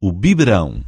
O biberão.